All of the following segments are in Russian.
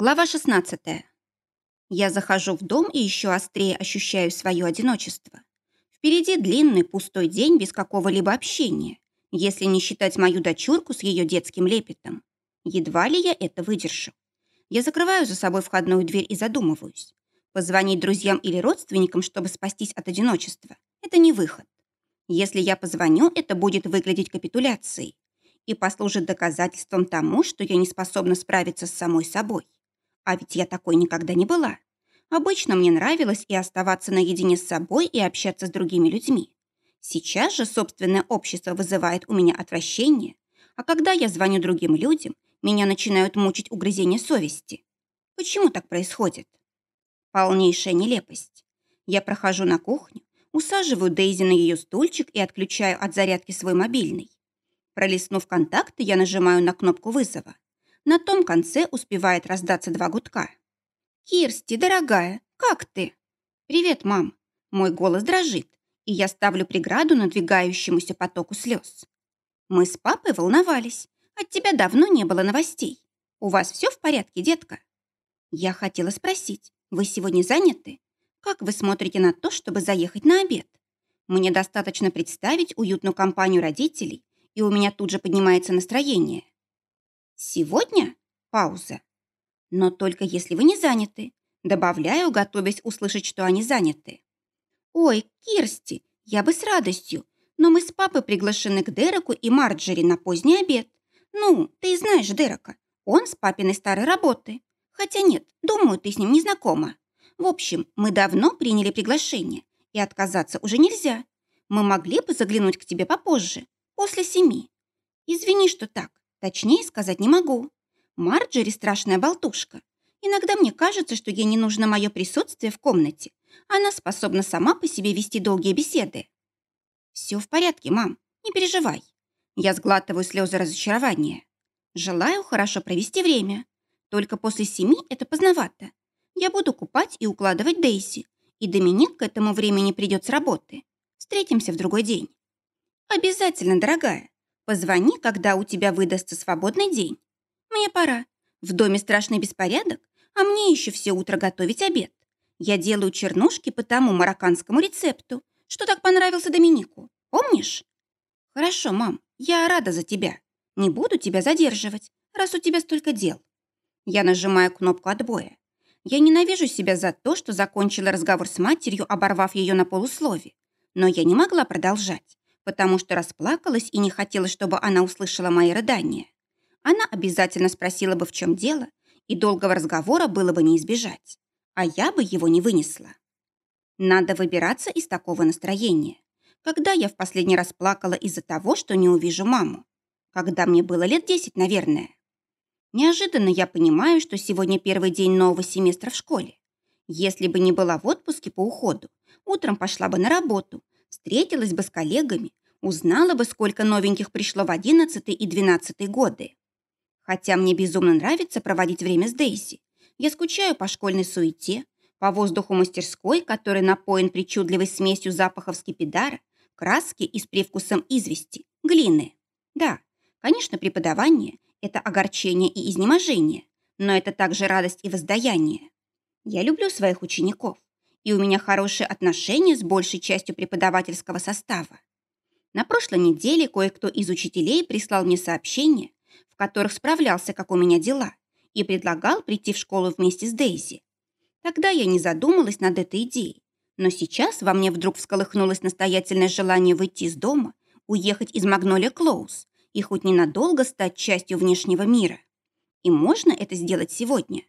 Глава 16. Я захожу в дом и еще острее ощущаю свое одиночество. Впереди длинный пустой день без какого-либо общения, если не считать мою дочурку с ее детским лепетом. Едва ли я это выдержу. Я закрываю за собой входную дверь и задумываюсь. Позвонить друзьям или родственникам, чтобы спастись от одиночества, это не выход. Если я позвоню, это будет выглядеть капитуляцией и послужит доказательством тому, что я не способна справиться с самой собой. А ведь я такой никогда не была. Обычно мне нравилось и оставаться наедине с собой, и общаться с другими людьми. Сейчас же собственное общество вызывает у меня отвращение, а когда я звоню другим людям, меня начинают мучить угрызения совести. Почему так происходит? Полнейшая нелепость. Я прохожу на кухню, усаживаю Дейзи на ее стульчик и отключаю от зарядки свой мобильный. Пролистнув контакты, я нажимаю на кнопку вызова. На том конце успевает раздаться два гудка. «Кирсти, дорогая, как ты?» «Привет, мам». Мой голос дрожит, и я ставлю преграду надвигающемуся потоку слез. Мы с папой волновались. От тебя давно не было новостей. У вас все в порядке, детка? Я хотела спросить, вы сегодня заняты? Как вы смотрите на то, чтобы заехать на обед? Мне достаточно представить уютную компанию родителей, и у меня тут же поднимается настроение. Сегодня? Пауза. Но только если вы не заняты. Добавляю, готовясь услышать, что они заняты. Ой, Кирсти, я бы с радостью, но мы с папой приглашены к Дереку и Марджери на поздний обед. Ну, ты знаешь Дерека. Он с папиной старой работы. Хотя нет, думаю, ты с ним не знакома. В общем, мы давно приняли приглашение, и отказаться уже нельзя. Мы могли бы заглянуть к тебе попозже, после семи. Извини, что так. Точнее сказать не могу. Марджери страшная болтушка. Иногда мне кажется, что ей не нужно мое присутствие в комнате. Она способна сама по себе вести долгие беседы. Все в порядке, мам, не переживай. Я сглатываю слезы разочарования. Желаю хорошо провести время. Только после семи это поздновато. Я буду купать и укладывать Дейси, и Доминик к этому времени придет с работы. Встретимся в другой день. Обязательно, дорогая. Позвони, когда у тебя выдастся свободный день. Мне пора. В доме страшный беспорядок, а мне еще все утро готовить обед. Я делаю чернушки по тому марокканскому рецепту, что так понравился Доминику. Помнишь? Хорошо, мам, я рада за тебя. Не буду тебя задерживать, раз у тебя столько дел. Я нажимаю кнопку отбоя. Я ненавижу себя за то, что закончила разговор с матерью, оборвав ее на полуслове. Но я не могла продолжать потому что расплакалась и не хотела, чтобы она услышала мои рыдания. Она обязательно спросила бы, в чем дело, и долгого разговора было бы не избежать. А я бы его не вынесла. Надо выбираться из такого настроения. Когда я в последний раз плакала из-за того, что не увижу маму? Когда мне было лет десять, наверное. Неожиданно я понимаю, что сегодня первый день нового семестра в школе. Если бы не была в отпуске по уходу, утром пошла бы на работу, встретилась бы с коллегами, узнала бы, сколько новеньких пришло в 11 и 12 годы. Хотя мне безумно нравится проводить время с Дейзи. Я скучаю по школьной суете, по воздуху мастерской, который напоен причудливой смесью запахов скипидара, краски и с привкусом извести, глины. Да, конечно, преподавание – это огорчение и изнеможение, но это также радость и воздаяние. Я люблю своих учеников и у меня хорошие отношения с большей частью преподавательского состава. На прошлой неделе кое-кто из учителей прислал мне сообщения, в которых справлялся, как у меня дела, и предлагал прийти в школу вместе с Дейзи. Тогда я не задумалась над этой идеей, но сейчас во мне вдруг всколыхнулось настоятельное желание выйти из дома, уехать из Магнолия Клоус и хоть ненадолго стать частью внешнего мира. И можно это сделать сегодня.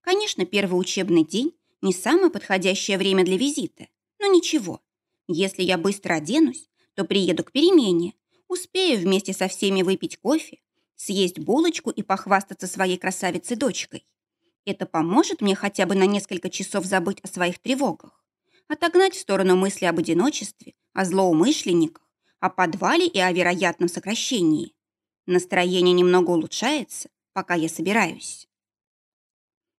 Конечно, первый учебный день не самое подходящее время для визита, но ничего. Если я быстро оденусь, то приеду к перемене, успею вместе со всеми выпить кофе, съесть булочку и похвастаться своей красавицей-дочкой. Это поможет мне хотя бы на несколько часов забыть о своих тревогах, отогнать в сторону мысли об одиночестве, о злоумышленниках, о подвале и о вероятном сокращении. Настроение немного улучшается, пока я собираюсь.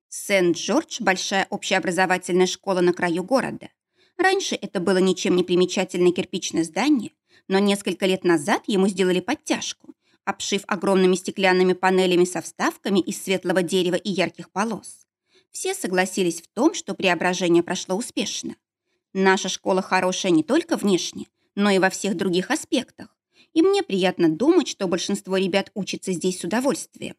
Сент-Джордж – большая общеобразовательная школа на краю города. Раньше это было ничем не примечательное кирпичное здание, но несколько лет назад ему сделали подтяжку, обшив огромными стеклянными панелями со вставками из светлого дерева и ярких полос. Все согласились в том, что преображение прошло успешно. Наша школа хорошая не только внешне, но и во всех других аспектах. И мне приятно думать, что большинство ребят учатся здесь с удовольствием.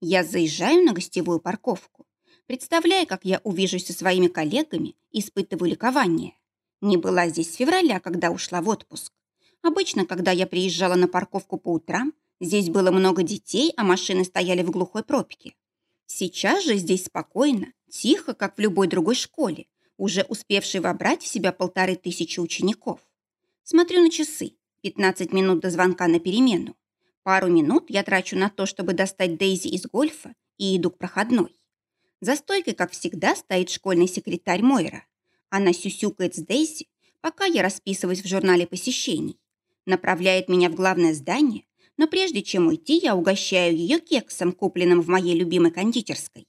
Я заезжаю на гостевую парковку. Представляя, как я увижусь со своими коллегами, испытываю ликование. Не была здесь с февраля, когда ушла в отпуск. Обычно, когда я приезжала на парковку по утрам, здесь было много детей, а машины стояли в глухой пробке. Сейчас же здесь спокойно, тихо, как в любой другой школе, уже успевшей вобрать в себя полторы тысячи учеников. Смотрю на часы. 15 минут до звонка на перемену. Пару минут я трачу на то, чтобы достать Дейзи из гольфа и иду к проходной. За стойкой, как всегда, стоит школьный секретарь Мойра. Она сюсюкает с Дейзи, пока я расписываюсь в журнале посещений. Направляет меня в главное здание, но прежде чем уйти, я угощаю ее кексом, купленным в моей любимой кондитерской.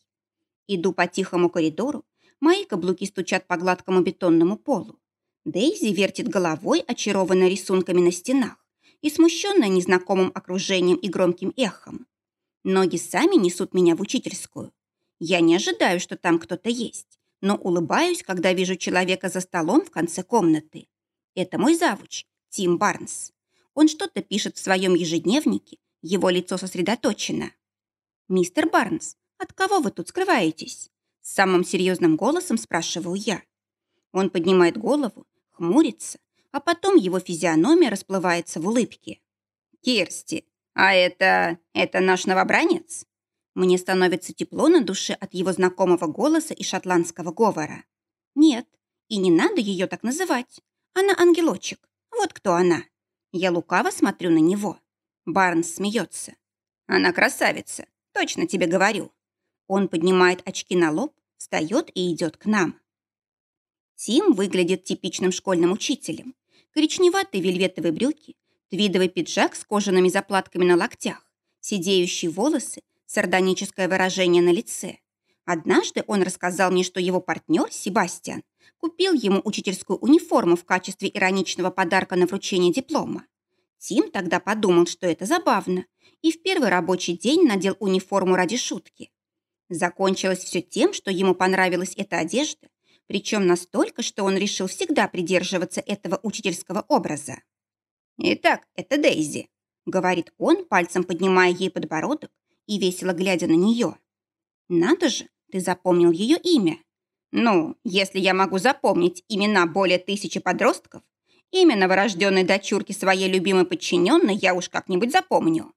Иду по тихому коридору, мои каблуки стучат по гладкому бетонному полу. Дейзи вертит головой, очарованная рисунками на стенах и смущенная незнакомым окружением и громким эхом. Ноги сами несут меня в учительскую. Я не ожидаю, что там кто-то есть, но улыбаюсь, когда вижу человека за столом в конце комнаты. Это мой завуч, Тим Барнс. Он что-то пишет в своем ежедневнике, его лицо сосредоточено. «Мистер Барнс, от кого вы тут скрываетесь?» С самым серьезным голосом спрашиваю я. Он поднимает голову, хмурится, а потом его физиономия расплывается в улыбке. «Кирсти, а это... это наш новобранец?» Мне становится тепло на душе от его знакомого голоса и шотландского говора. «Нет, и не надо ее так называть. Она ангелочек. Вот кто она». Я лукаво смотрю на него. Барнс смеется. «Она красавица, точно тебе говорю». Он поднимает очки на лоб, встает и идет к нам. Тим выглядит типичным школьным учителем. Коричневатые вельветовые брюки, твидовый пиджак с кожаными заплатками на локтях, сидеющие волосы, сардоническое выражение на лице. Однажды он рассказал мне, что его партнер, Себастьян, купил ему учительскую униформу в качестве ироничного подарка на вручение диплома. Тим тогда подумал, что это забавно, и в первый рабочий день надел униформу ради шутки. Закончилось все тем, что ему понравилась эта одежда, причем настолько, что он решил всегда придерживаться этого учительского образа. «Итак, это Дейзи», — говорит он, пальцем поднимая ей подбородок и весело глядя на нее. «Надо же, ты запомнил ее имя». «Ну, если я могу запомнить имена более тысячи подростков, имя новорожденной дочурки своей любимой подчиненной я уж как-нибудь запомню».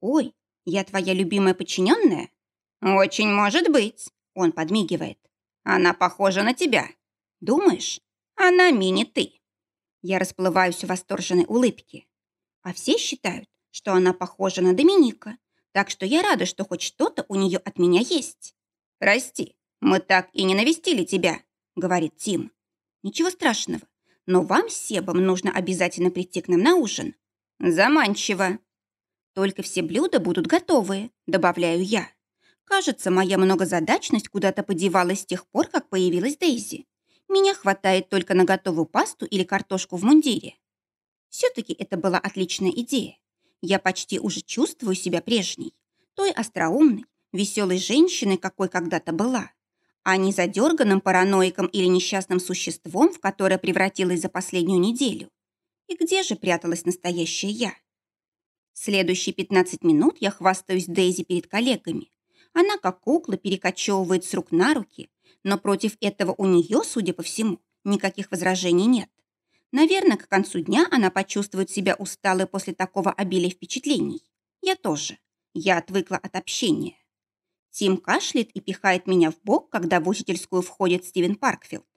«Ой, я твоя любимая подчиненная?» «Очень может быть», — он подмигивает. Она похожа на тебя. Думаешь? Она мини-ты. Я расплываюсь в восторженной улыбке. А все считают, что она похожа на Доминика, так что я рада, что хоть что-то у нее от меня есть. Прости, мы так и не навестили тебя, говорит Тим. Ничего страшного, но вам с Себом нужно обязательно прийти к нам на ужин. Заманчиво. Только все блюда будут готовые, добавляю я. Кажется, моя многозадачность куда-то подевалась с тех пор, как появилась Дейзи. Меня хватает только на готовую пасту или картошку в мундире. Все-таки это была отличная идея. Я почти уже чувствую себя прежней, той остроумной, веселой женщиной, какой когда-то была, а не задерганным параноиком или несчастным существом, в которое превратилась за последнюю неделю. И где же пряталась настоящая я? Следующие 15 минут я хвастаюсь Дейзи перед коллегами, она, как кукла, перекочевывает с рук на руки, но против этого у нее, судя по всему, никаких возражений нет. Наверное, к концу дня она почувствует себя усталой после такого обилия впечатлений. Я тоже. Я отвыкла от общения. Тим кашляет и пихает меня в бок, когда в учительскую входит Стивен Паркфилд.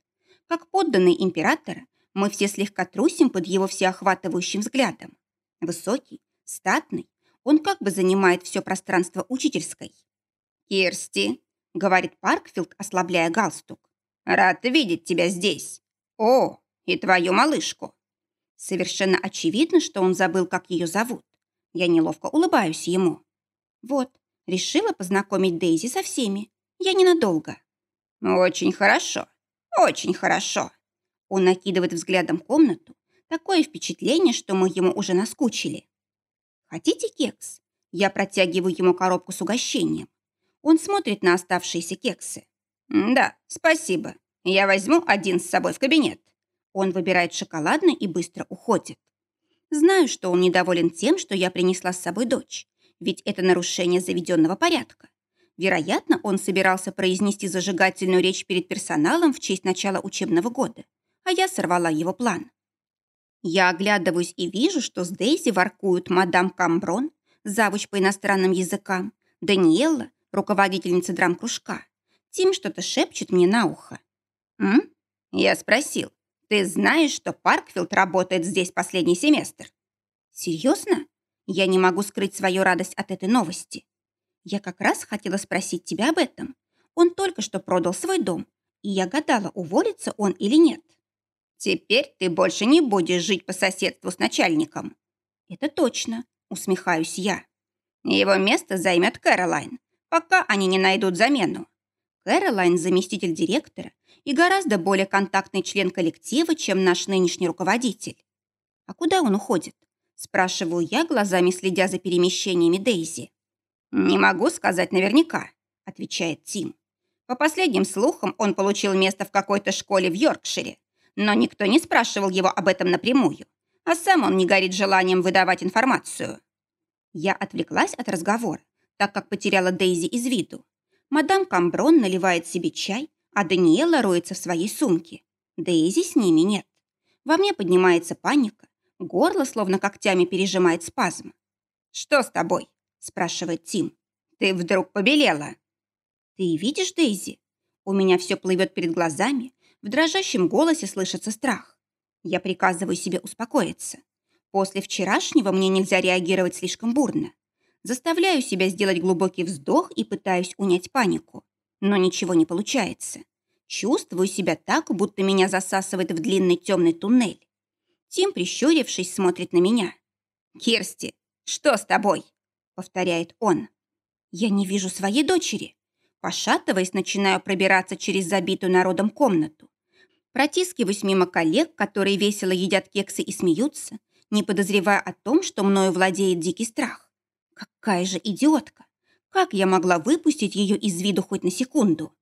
Как подданный императора, мы все слегка трусим под его всеохватывающим взглядом. Высокий, статный, он как бы занимает все пространство учительской. «Кирсти», — говорит Паркфилд, ослабляя галстук, «рад видеть тебя здесь. О, и твою малышку». Совершенно очевидно, что он забыл, как ее зовут. Я неловко улыбаюсь ему. Вот, решила познакомить Дейзи со всеми. Я ненадолго. Очень хорошо, очень хорошо. Он накидывает взглядом комнату. Такое впечатление, что мы ему уже наскучили. Хотите кекс? Я протягиваю ему коробку с угощением. Он смотрит на оставшиеся кексы. «Да, спасибо. Я возьму один с собой в кабинет». Он выбирает шоколадный и быстро уходит. Знаю, что он недоволен тем, что я принесла с собой дочь, ведь это нарушение заведенного порядка. Вероятно, он собирался произнести зажигательную речь перед персоналом в честь начала учебного года, а я сорвала его план. Я оглядываюсь и вижу, что с Дейзи воркуют мадам Камброн, завуч по иностранным языкам, Даниэлла, руководительница драм-кружка. Тим что-то шепчет мне на ухо. «М?» Я спросил. «Ты знаешь, что Паркфилд работает здесь последний семестр?» «Серьезно?» Я не могу скрыть свою радость от этой новости. Я как раз хотела спросить тебя об этом. Он только что продал свой дом, и я гадала, уволится он или нет. Теперь ты больше не будешь жить по соседству с начальником. Это точно, усмехаюсь я. Его место займет Кэролайн, пока они не найдут замену. Кэролайн – заместитель директора и гораздо более контактный член коллектива, чем наш нынешний руководитель. А куда он уходит? Спрашиваю я, глазами следя за перемещениями Дейзи. «Не могу сказать наверняка», – отвечает Тим. По последним слухам, он получил место в какой-то школе в Йоркшире, но никто не спрашивал его об этом напрямую, а сам он не горит желанием выдавать информацию. Я отвлеклась от разговора, так как потеряла Дейзи из виду. Мадам Камброн наливает себе чай, а Даниэла роется в своей сумке. Дейзи с ними нет. Во мне поднимается паника, горло словно когтями пережимает спазм. «Что с тобой?» – спрашивает Тим. «Ты вдруг побелела?» «Ты видишь, Дейзи? У меня все плывет перед глазами, в дрожащем голосе слышится страх. Я приказываю себе успокоиться. После вчерашнего мне нельзя реагировать слишком бурно. Заставляю себя сделать глубокий вздох и пытаюсь унять панику. Но ничего не получается. Чувствую себя так, будто меня засасывает в длинный темный туннель. Тим, прищурившись, смотрит на меня. «Кирсти, что с тобой?» повторяет он. Я не вижу своей дочери. Пошатываясь, начинаю пробираться через забитую народом комнату. Протискиваюсь мимо коллег, которые весело едят кексы и смеются, не подозревая о том, что мною владеет дикий страх. Какая же идиотка! Как я могла выпустить ее из виду хоть на секунду?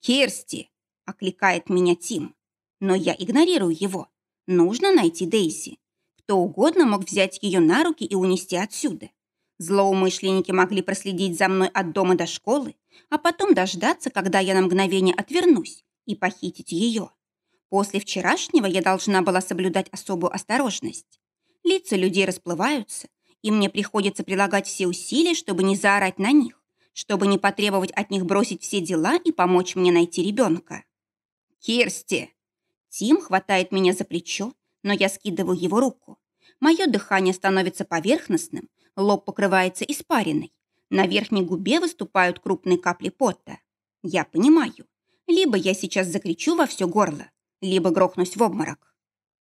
«Кирсти!» – окликает меня Тим. Но я игнорирую его. Нужно найти Дейзи. Кто угодно мог взять ее на руки и унести отсюда. Злоумышленники могли проследить за мной от дома до школы, а потом дождаться, когда я на мгновение отвернусь, и похитить ее. После вчерашнего я должна была соблюдать особую осторожность. Лица людей расплываются, и мне приходится прилагать все усилия, чтобы не заорать на них, чтобы не потребовать от них бросить все дела и помочь мне найти ребенка. «Кирсти!» Тим хватает меня за плечо, но я скидываю его руку. Мое дыхание становится поверхностным, Лоб покрывается испариной. На верхней губе выступают крупные капли пота. Я понимаю. Либо я сейчас закричу во все горло, либо грохнусь в обморок.